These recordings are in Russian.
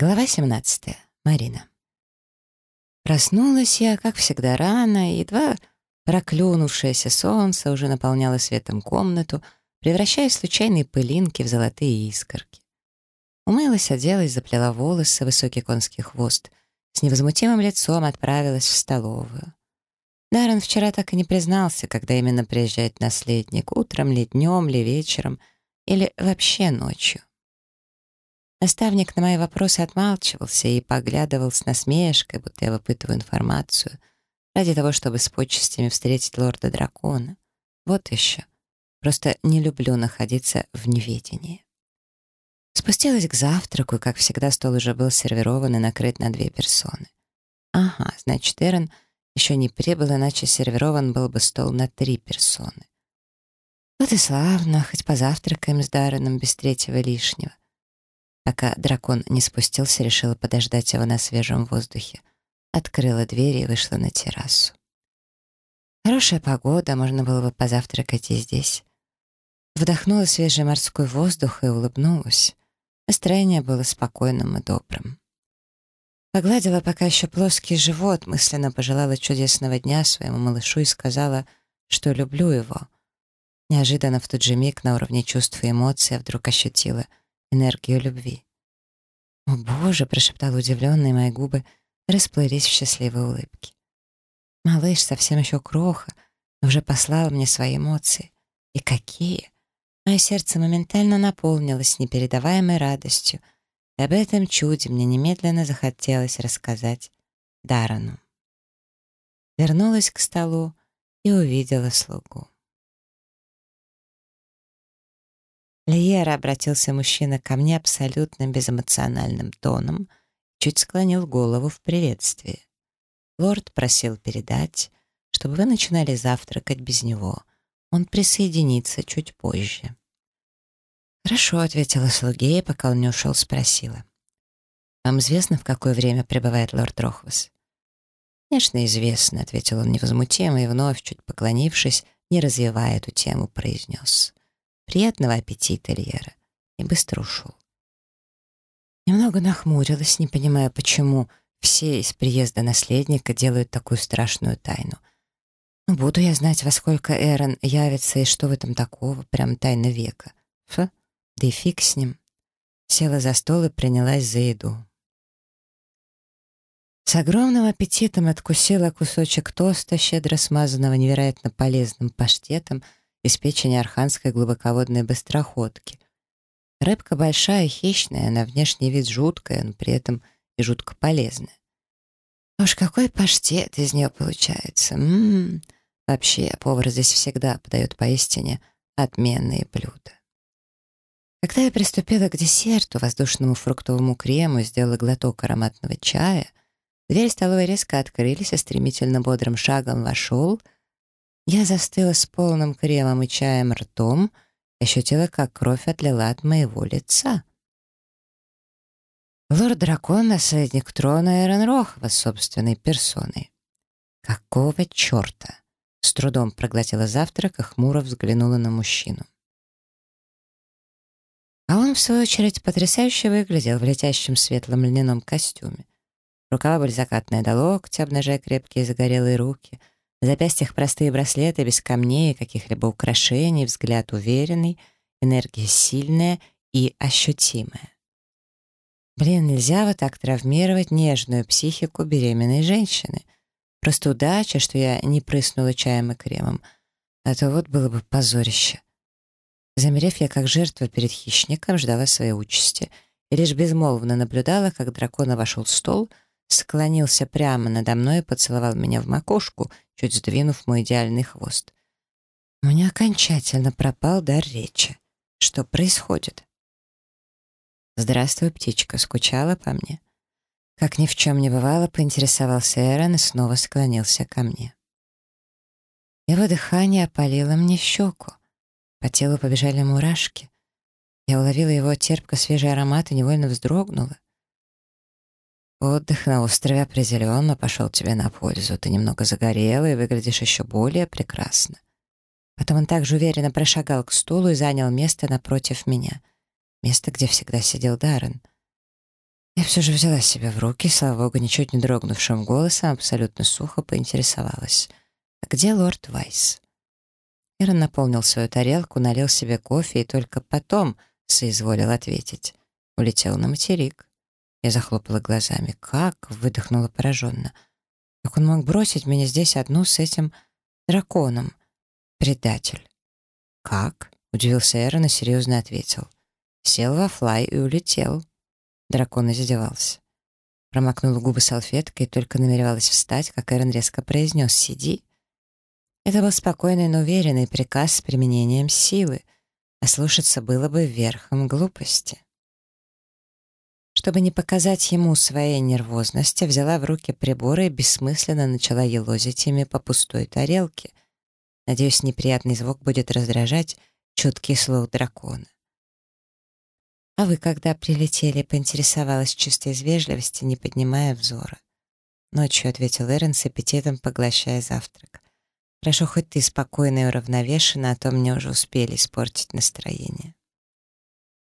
Глава 17. Марина. Проснулась я, как всегда, рано, и едва проклюнувшееся солнце уже наполняло светом комнату, превращая случайные пылинки в золотые искорки. Умылась, оделась, заплела волосы, высокий конский хвост, с невозмутимым лицом отправилась в столовую. Даррен вчера так и не признался, когда именно приезжает наследник, утром ли, днем ли, вечером или вообще ночью. Наставник на мои вопросы отмалчивался и поглядывал с насмешкой, будто я выпытываю информацию, ради того, чтобы с почестями встретить лорда-дракона. Вот еще. Просто не люблю находиться в неведении. Спустилась к завтраку, и, как всегда, стол уже был сервирован и накрыт на две персоны. Ага, значит, Эрон еще не прибыл, иначе сервирован был бы стол на три персоны. Вот и славно, хоть позавтракаем с Дарреном без третьего лишнего. Пока дракон не спустился, решила подождать его на свежем воздухе. Открыла дверь и вышла на террасу. Хорошая погода, можно было бы позавтракать и здесь. Вдохнула свежий морской воздух и улыбнулась. Настроение было спокойным и добрым. Погладила пока еще плоский живот, мысленно пожелала чудесного дня своему малышу и сказала, что люблю его. Неожиданно в тот же миг на уровне чувств и эмоций я вдруг ощутила — энергию любви. «О, Боже!» — прошептала удивленные мои губы расплылись в счастливой улыбке. Малыш совсем еще кроха, но уже послал мне свои эмоции. И какие! Мое сердце моментально наполнилось непередаваемой радостью, и об этом чуде мне немедленно захотелось рассказать Дарану. Вернулась к столу и увидела слугу. Лиера обратился мужчина ко мне абсолютно безэмоциональным тоном, чуть склонил голову в приветствии. Лорд просил передать, чтобы вы начинали завтракать без него. Он присоединится чуть позже. «Хорошо», — ответила слуге, и пока он не ушел, спросила. «Вам известно, в какое время прибывает лорд Рохвас?» «Конечно, известно», — ответил он невозмутимо и вновь, чуть поклонившись, не развивая эту тему, произнес. Приятного аппетита, Льера. И быстро ушел. Немного нахмурилась, не понимая, почему все из приезда наследника делают такую страшную тайну. Ну, буду я знать, во сколько Эрон явится и что в этом такого, прям тайна века. Ф, да и фиг с ним. Села за стол и принялась за еду. С огромным аппетитом откусила кусочек тоста, щедро смазанного невероятно полезным паштетом — из печени арханской глубоководной быстроходки. Рыбка большая, хищная, на внешний вид жуткая, но при этом и жутко полезная. Уж какой паштет из нее получается. М -м -м. Вообще, повар здесь всегда подает поистине отменные блюда. Когда я приступила к десерту, воздушному фруктовому крему и сделала глоток ароматного чая, дверь столовой резко открылись, а стремительно бодрым шагом вошел — я застыла с полным кремом и чаем ртом, ощутила, как кровь отлила от моего лица. Лорд-дракон — наследник трона Эрен Рохва собственной персоной. Какого черта? С трудом проглотила завтрак и хмуро взглянула на мужчину. А он, в свою очередь, потрясающе выглядел в летящем светлом льняном костюме. Рукава были закатные до локтя, обнажая крепкие загорелые руки — на запястьях простые браслеты без камней и каких-либо украшений, взгляд уверенный, энергия сильная и ощутимая. Блин, нельзя вот так травмировать нежную психику беременной женщины. Просто удача, что я не прыснула чаем и кремом. А то вот было бы позорище. Замерев, я как жертва перед хищником ждала своей участи и лишь безмолвно наблюдала, как дракон вошел в стол — склонился прямо надо мной и поцеловал меня в макушку, чуть сдвинув мой идеальный хвост. У меня окончательно пропал дар речи. Что происходит? «Здравствуй, птичка», скучала по мне. Как ни в чем не бывало, поинтересовался Эрон и снова склонился ко мне. Его дыхание опалило мне щеку. По телу побежали мурашки. Я уловила его терпко-свежий аромат и невольно вздрогнула. Отдых на острове определенно пошел тебе на пользу. Ты немного загорела и выглядишь еще более прекрасно. Потом он также уверенно прошагал к стулу и занял место напротив меня. Место, где всегда сидел Даррен. Я все же взяла себя в руки, слава богу, ничуть не дрогнувшим голосом, абсолютно сухо поинтересовалась. «А где лорд Вайс?» Эрон наполнил свою тарелку, налил себе кофе и только потом соизволил ответить. Улетел на материк. Я захлопала глазами. «Как?» — выдохнула пораженно. «Как он мог бросить меня здесь одну с этим драконом? Предатель». «Как?» — удивился Эрон и серьезно ответил. «Сел во флай и улетел». Дракон издевался. Промокнула губы салфеткой и только намеревалась встать, как Эрон резко произнес «Сиди». Это был спокойный, но уверенный приказ с применением силы, а слушаться было бы верхом глупости. Чтобы не показать ему своей нервозности, взяла в руки приборы и бессмысленно начала елозить ими по пустой тарелке. Надеюсь, неприятный звук будет раздражать чуткий слух дракона. «А вы когда прилетели?» — поинтересовалась чисто из вежливости, не поднимая взора. Ночью ответил Эрен с аппетитом, поглощая завтрак. «Хорошо, хоть ты спокойна и уравновешена, а то мне уже успели испортить настроение».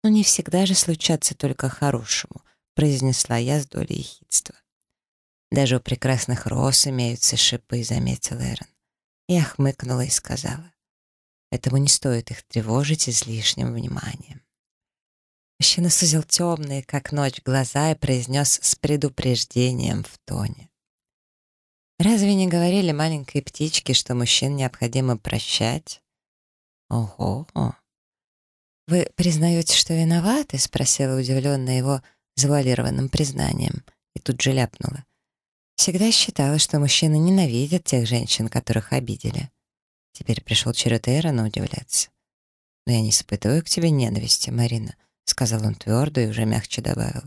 «Ну не всегда же случаться только хорошему», — произнесла я с долей ехидства. «Даже у прекрасных роз имеются шипы», — заметил Эрен. Я хмыкнула и сказала. «Этому не стоит их тревожить излишним вниманием». Мужчина сузил темные, как ночь, глаза и произнес с предупреждением в тоне. «Разве не говорили маленькой птичке, что мужчин необходимо прощать?» «Ого!» «Вы признаете, что виноваты?» — спросила удивленная его завуалированным признанием, и тут же ляпнула. «Всегда считала, что мужчины ненавидят тех женщин, которых обидели. Теперь пришел черед Эрона удивляться. Но я не испытываю к тебе ненависти, Марина сказал он твердо и уже мягче добавил.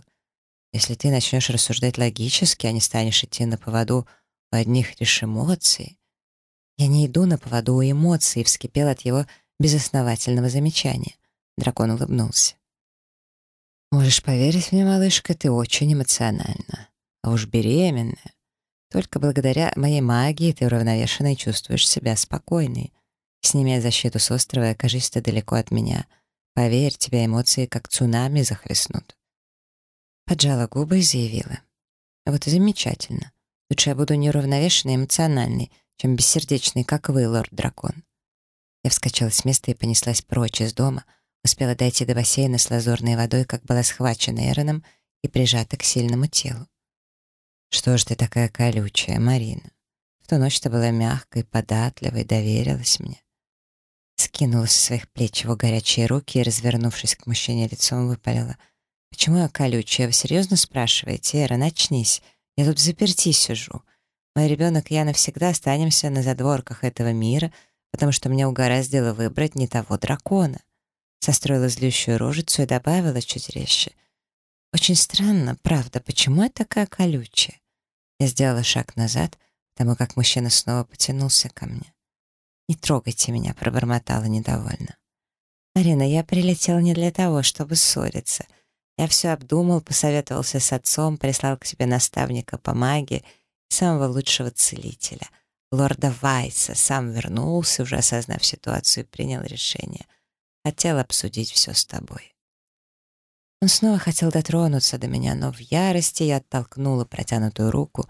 Если ты начнешь рассуждать логически, а не станешь идти на поводу у одних лишь эмоций... Я не иду на поводу у эмоций, вскипел от его безосновательного замечания. Дракон улыбнулся. «Можешь поверить мне, малышка, ты очень эмоциональна. А уж беременная. Только благодаря моей магии ты уравновешенно и чувствуешь себя спокойной. Сними защиту с острова и окажись ты далеко от меня — Поверь, тебя эмоции как цунами захлестнут. Поджала губы и заявила. Вот и замечательно. Лучше я буду неуравновешенной эмоциональной, чем бессердечный, как вы, лорд-дракон. Я вскочила с места и понеслась прочь из дома, успела дойти до бассейна с лазурной водой, как была схвачена Эроном и прижата к сильному телу. «Что ж ты такая колючая, Марина? В ту ночь ты была мягкой, податливой, доверилась мне скинула со своих плеч его горячие руки и, развернувшись к мужчине лицом, выпалила. «Почему я колючая? Вы серьезно спрашиваете? Эра, начнись. Я тут заперти сижу. Мой ребенок и я навсегда останемся на задворках этого мира, потому что мне угораздило выбрать не того дракона». Состроила злющую рожицу и добавила чуть резче. «Очень странно, правда, почему я такая колючая?» Я сделала шаг назад, потому как мужчина снова потянулся ко мне. «Не трогайте меня», — пробормотала недовольно. «Марина, я прилетела не для того, чтобы ссориться. Я все обдумал, посоветовался с отцом, прислал к себе наставника по магии, самого лучшего целителя, лорда Вайса, сам вернулся, уже осознав ситуацию, и принял решение. Хотел обсудить все с тобой». Он снова хотел дотронуться до меня, но в ярости я оттолкнула протянутую руку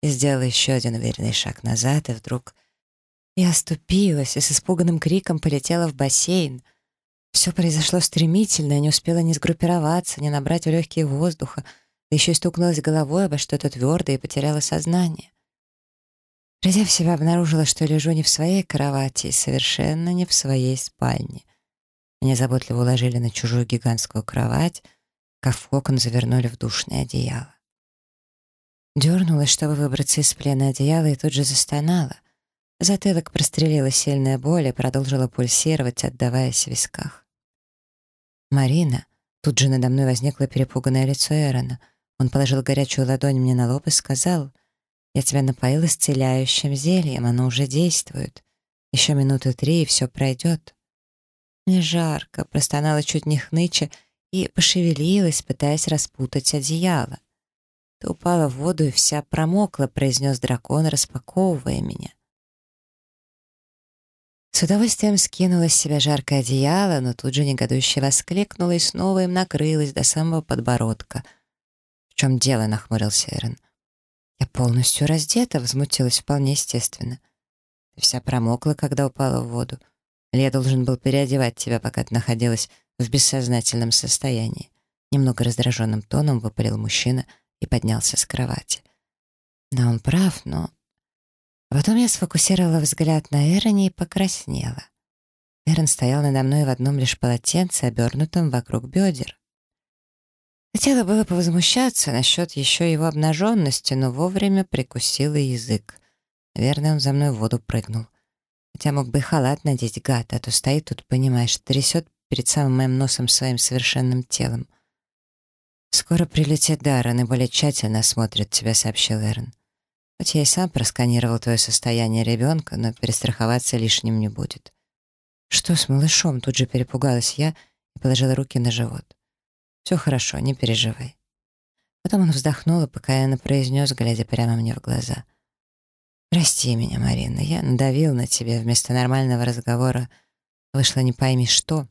и сделала еще один уверенный шаг назад, и вдруг я оступилась и с испуганным криком полетела в бассейн. Все произошло стремительно, я не успела ни сгруппироваться, ни набрать в легкие воздуха, да еще и стукнулась головой обо что-то твердое и потеряла сознание. Придя в себя, обнаружила, что лежу не в своей кровати и совершенно не в своей спальне. Меня заботливо уложили на чужую гигантскую кровать, кокон завернули в душное одеяло. Дернулась, чтобы выбраться из плена одеяла, и тут же застонала. Затылок прострелила сильная боль и продолжила пульсировать, отдаваясь в висках. «Марина!» Тут же надо мной возникло перепуганное лицо Эрона. Он положил горячую ладонь мне на лоб и сказал, «Я тебя напоил исцеляющим зельем, оно уже действует. Еще минуты три, и все пройдет». Мне жарко, простонала чуть не хныча и пошевелилась, пытаясь распутать одеяло. «Ты упала в воду и вся промокла», — произнес дракон, распаковывая меня. С удовольствием скинула с себя жаркое одеяло, но тут же негодующе воскликнула и снова им накрылась до самого подбородка. В чем дело?» — нахмурился Эрен. «Я полностью раздета», — возмутилась вполне естественно. «Ты вся промокла, когда упала в воду. Или я должен был переодевать тебя, пока ты находилась в бессознательном состоянии?» Немного раздраженным тоном выпалил мужчина и поднялся с кровати. Да, он прав, но... Потом я сфокусировала взгляд на Эроне и покраснела. Эрон стоял надо мной в одном лишь полотенце, обернутом вокруг бедер. Хотела было повозмущаться насчет еще его обнаженности, но вовремя прикусила язык. Наверное, он за мной в воду прыгнул. Хотя мог бы и халат надеть, гад, а то стоит тут, понимаешь, трясет перед самым моим носом своим совершенным телом. «Скоро прилетит Даррен и более тщательно осмотрит тебя», — сообщил Эрн. «Хоть я и сам просканировал твое состояние ребенка, но перестраховаться лишним не будет». «Что с малышом?» — тут же перепугалась я и положила руки на живот. «Все хорошо, не переживай». Потом он вздохнул и покаянно произнес, глядя прямо мне в глаза. «Прости меня, Марина, я надавил на тебя вместо нормального разговора. Вышло не пойми что.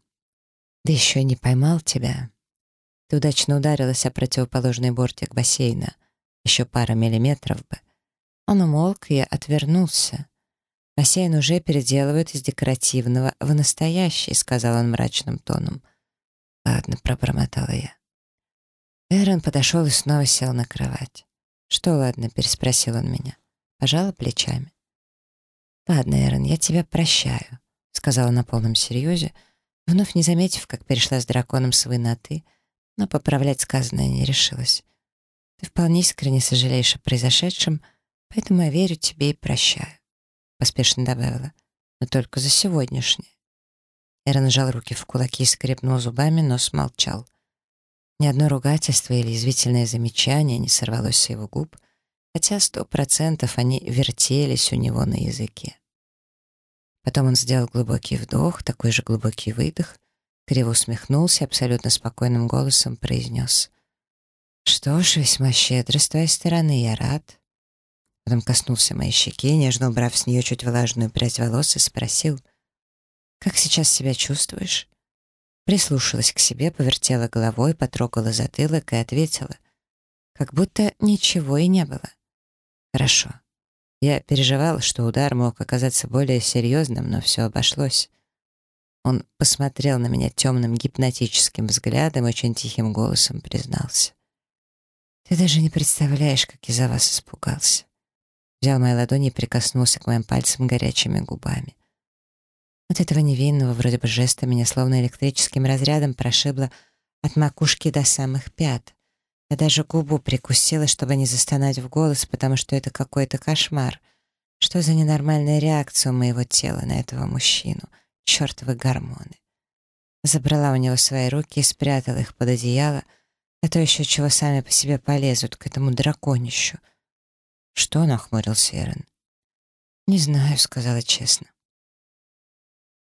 Да еще и не поймал тебя. Ты удачно ударилась о противоположный бортик бассейна. Еще пара миллиметров бы. Он умолк и отвернулся. «Бассейн уже переделывают из декоративного в настоящий», — сказал он мрачным тоном. «Ладно», — пробормотала я. Эрон подошел и снова сел на кровать. «Что ладно?» — переспросил он меня. Пожала плечами. «Ладно, Эрон, я тебя прощаю», — сказала на полном серьезе, вновь не заметив, как перешла с драконом с «вы» на «ты», но поправлять сказанное не решилась. Ты вполне искренне сожалеешь о произошедшем, поэтому я верю тебе и прощаю. Поспешно добавила. Но только за сегодняшнее. Эрон сжал руки в кулаки и скрипнул зубами, но смолчал. Ни одно ругательство или извительное замечание не сорвалось с его губ, хотя сто процентов они вертелись у него на языке. Потом он сделал глубокий вдох, такой же глубокий выдох, Криво усмехнулся, абсолютно спокойным голосом произнес. «Что ж, весьма щедро с твоей стороны, я рад». Потом коснулся моей щеки, нежно убрав с нее чуть влажную прядь волос и спросил, «Как сейчас себя чувствуешь?» Прислушалась к себе, повертела головой, потрогала затылок и ответила, как будто ничего и не было. «Хорошо. Я переживал, что удар мог оказаться более серьезным, но все обошлось. Он посмотрел на меня темным гипнотическим взглядом и очень тихим голосом признался. «Ты даже не представляешь, как я за вас испугался». Взял мои ладони и прикоснулся к моим пальцам горячими губами. От этого невинного вроде бы жеста меня словно электрическим разрядом прошибло от макушки до самых пят. Я даже губу прикусила, чтобы не застонать в голос, потому что это какой-то кошмар. Что за ненормальная реакция у моего тела на этого мужчину — чертовы гормоны. Забрала у него свои руки и спрятала их под одеяло, а то еще чего сами по себе полезут к этому драконищу. Что нахмурился Эрен? «Не знаю», — сказала честно.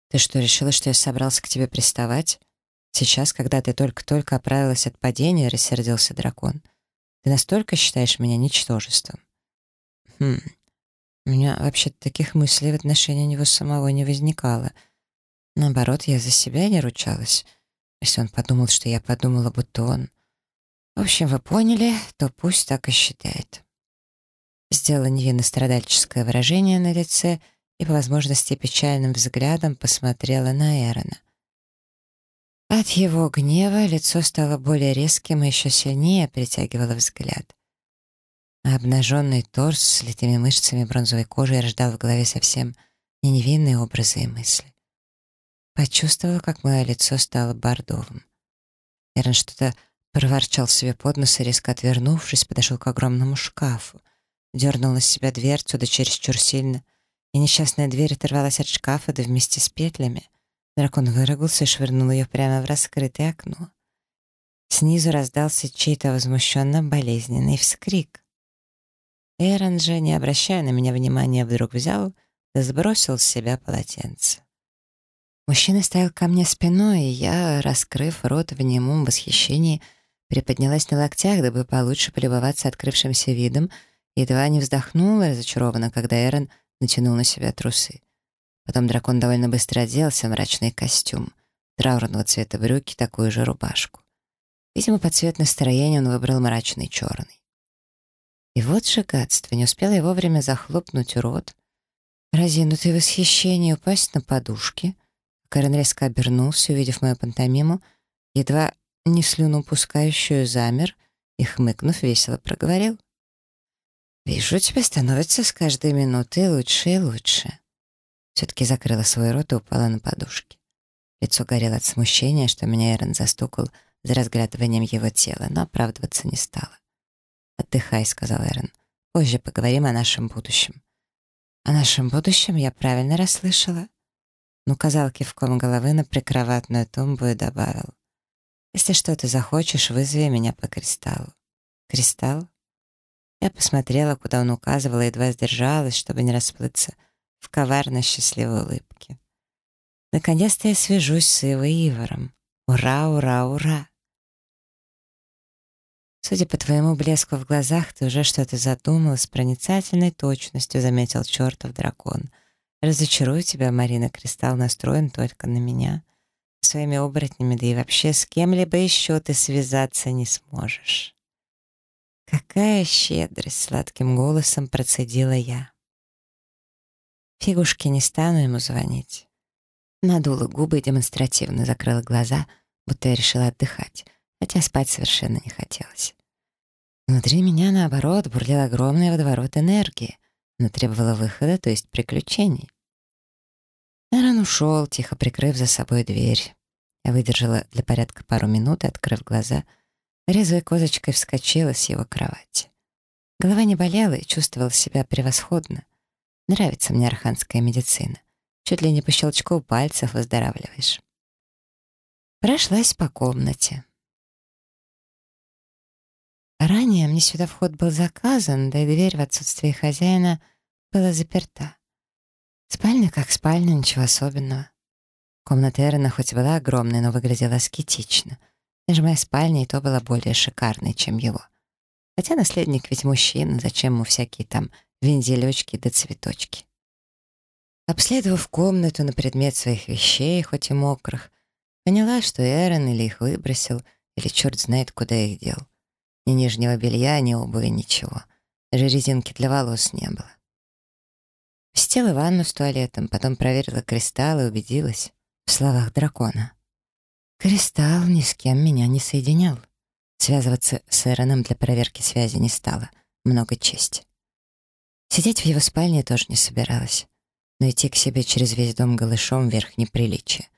«Ты что, решила, что я собрался к тебе приставать? Сейчас, когда ты только-только оправилась от падения, — рассердился дракон, — ты настолько считаешь меня ничтожеством?» «Хм, у меня вообще-то таких мыслей в отношении него самого не возникало», Наоборот, я за себя не ручалась. Если он подумал, что я подумала, будто он... В общем, вы поняли, то пусть так и считает. Сделала невинно страдальческое выражение на лице и по возможности печальным взглядом посмотрела на Эрона. От его гнева лицо стало более резким и еще сильнее притягивало взгляд. А обнаженный торс с литыми мышцами бронзовой кожи рождал в голове совсем не невинные образы и мысли. Почувствовала, как мое лицо стало бордовым. Эрен что-то проворчал себе под нос и, резко отвернувшись, подошел к огромному шкафу. Дернул на себя дверцу, да чересчур сильно, и несчастная дверь оторвалась от шкафа, да вместе с петлями. Дракон выругался и швырнул ее прямо в раскрытое окно. Снизу раздался чей-то возмущенно болезненный вскрик. Эрон же, не обращая на меня внимания, вдруг взял да сбросил с себя полотенце. Мужчина стоял ко мне спиной, и я, раскрыв рот в немом восхищении, приподнялась на локтях, дабы получше полюбоваться открывшимся видом, едва не вздохнула разочарованно, когда Эрон натянул на себя трусы. Потом дракон довольно быстро оделся в мрачный костюм, траурного цвета брюки, такую же рубашку. Видимо, под цвет настроения он выбрал мрачный черный. И вот же гадство, не успела я вовремя захлопнуть рот, разинутый восхищение упасть на подушки. Карен резко обернулся, увидев мою пантомиму, едва не слюну пускающую, замер и, хмыкнув, весело проговорил. «Вижу, тебе становится с каждой минутой лучше и лучше». Все-таки закрыла свой рот и упала на подушки. Лицо горело от смущения, что меня Эрен застукал за разглядыванием его тела, но оправдываться не стала. «Отдыхай», — сказал Эрен. «Позже поговорим о нашем будущем». «О нашем будущем я правильно расслышала?» Ну, казал кивком головы на прикроватную тумбу и добавил. «Если что-то захочешь, вызови меня по кристаллу». «Кристалл?» Я посмотрела, куда он указывал, и едва сдержалась, чтобы не расплыться в коварно счастливой улыбке. Наконец-то я свяжусь с Ивой Ивором. Ура, ура, ура! Судя по твоему блеску в глазах, ты уже что-то задумал с проницательной точностью, заметил чертов дракон. Разочарую тебя, Марина, кристалл настроен только на меня. Своими оборотнями, да и вообще с кем-либо еще ты связаться не сможешь. Какая щедрость, сладким голосом процедила я. Фигушки не стану ему звонить. Надула губы и демонстративно закрыла глаза, будто я решила отдыхать хотя спать совершенно не хотелось. Внутри меня, наоборот, бурлил огромный водоворот энергии, но требовало выхода, то есть приключений. Эрон ушел, тихо прикрыв за собой дверь. Я выдержала для порядка пару минут и, открыв глаза, резвой козочкой вскочила с его кровати. Голова не болела и чувствовала себя превосходно. Нравится мне арханская медицина. Чуть ли не по щелчку пальцев выздоравливаешь. Прошлась по комнате. Ранее мне сюда вход был заказан, да и дверь в отсутствие хозяина была заперта. Спальня как спальня, ничего особенного. Комната Эрона хоть была огромной, но выглядела аскетично. Даже моя спальня и то была более шикарной, чем его. Хотя наследник ведь мужчина, зачем ему всякие там вензелечки да цветочки. Обследовав комнату на предмет своих вещей, хоть и мокрых, поняла, что Эрон или их выбросил, или черт знает, куда их дел. Ни нижнего белья, ни обуви, ничего. Даже резинки для волос не было. Посетила ванну с туалетом, потом проверила кристалл и убедилась в словах дракона. Кристалл ни с кем меня не соединял. Связываться с Эроном для проверки связи не стало. Много чести. Сидеть в его спальне тоже не собиралась. Но идти к себе через весь дом голышом вверх неприличие.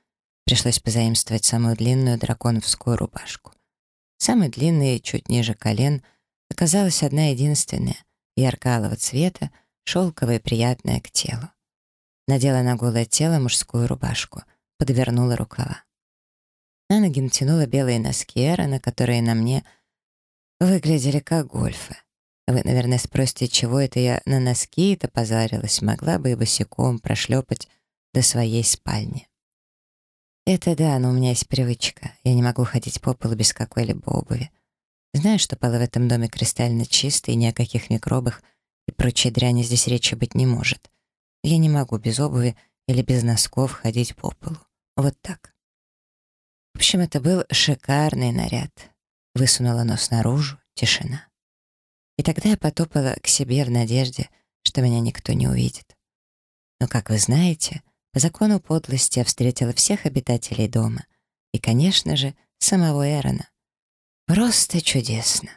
Пришлось позаимствовать самую длинную драконовскую рубашку. Самой длинной, чуть ниже колен, оказалась одна единственная, ярко-алого цвета, шелковая и приятная к телу. Надела на голое тело мужскую рубашку, подвернула рукава. На ноги натянула белые носки Эрона, которые на мне выглядели как гольфы. Вы, наверное, спросите, чего это я на носки-то позарилась, могла бы и босиком прошлепать до своей спальни. Это да, но у меня есть привычка. Я не могу ходить по полу без какой-либо обуви. Знаю, что полы в этом доме кристально чистые, ни о каких микробах и прочей дряни здесь речи быть не может. Я не могу без обуви или без носков ходить по полу. Вот так. В общем, это был шикарный наряд. Высунула нос наружу, тишина. И тогда я потопала к себе в надежде, что меня никто не увидит. Но, как вы знаете, по закону подлости я встретила всех обитателей дома. И, конечно же, самого Эрона. Просто чудесно.